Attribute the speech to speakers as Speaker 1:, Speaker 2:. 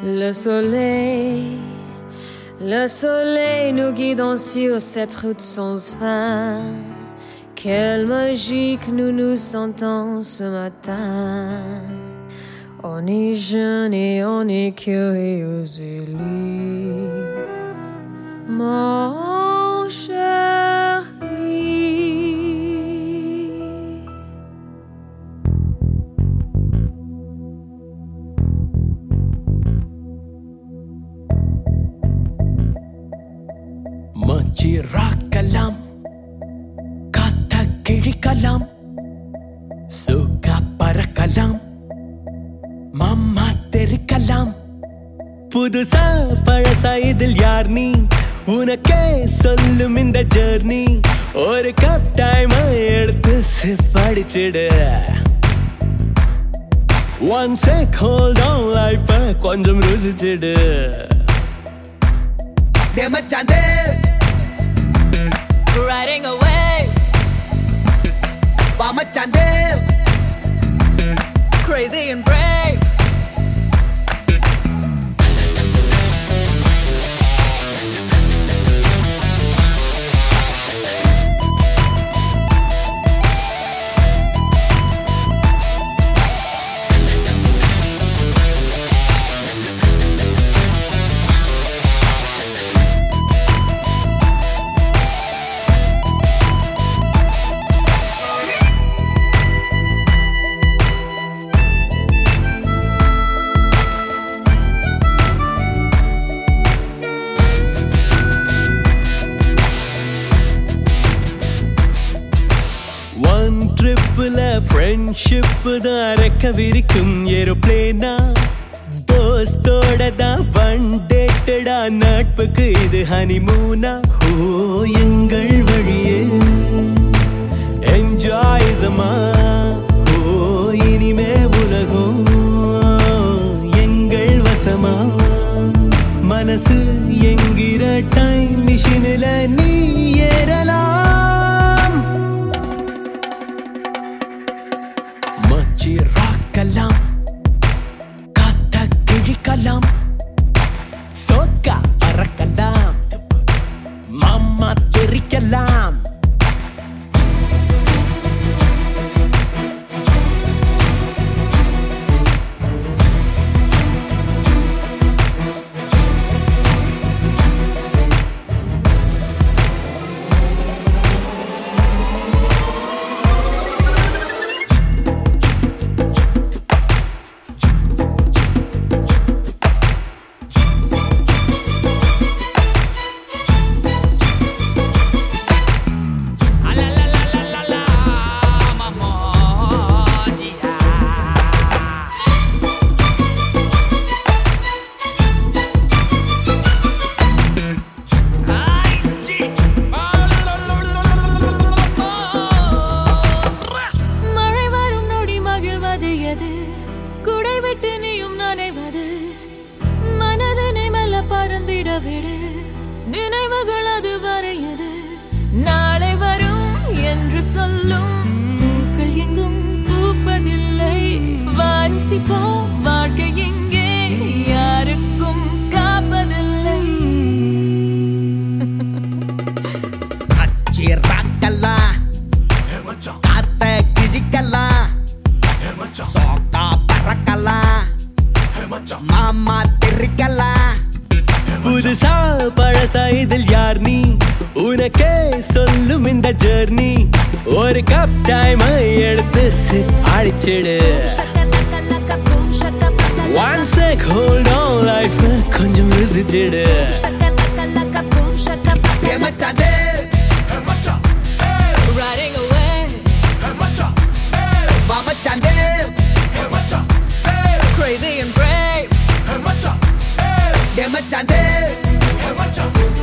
Speaker 1: Le soleil, le soleil nous guidons sur cette route sans fin. Quelle magie que nous nous sentons ce matin. On est jeune et on est curieux et.
Speaker 2: மச்சி காத்த கிழிக்கலாம் சுகா பறக்கலாம் mamma தெரிக்கலாம். புதுசா பழசா இதில் யார் நீ? உனக்கே சொல்லும் இந்த ஜர்னி. ஒரு கப் டைம் எடுத்து சிப்படிச்சிடு one sec hold on life கொஞ்சம் ருசிச்சிடு.
Speaker 3: தேமச்சாந்தே Chandel.
Speaker 1: Crazy and brave.
Speaker 2: One ட்ரிப்ல friendship தான் ரெக்க விரிக்கும் ஏரோப்ளேனா? தோஸ்தோட தான் ஒன் டேட்டடா நட்புக்கு இது ஹனிமூனா ஓ எங்கள் வழியே. என்ஜாய் சமா
Speaker 1: அது எது? குடை விட்டு நீயும் நனைவது. மனதனை மெல்ல பறந்திட விடு. நினைவுகள் அது வரையது
Speaker 2: பழசா இதில் யார் நீ? உனக்கே சொல்லும் இந்த ஜர்னி ஒரு கப் டைம் எடுத்து அடிச்சிடு. One sec hold on life கொஞ்சம் ருசிச்சிடு.
Speaker 3: தேமச்சாந்தே
Speaker 1: watch
Speaker 3: out.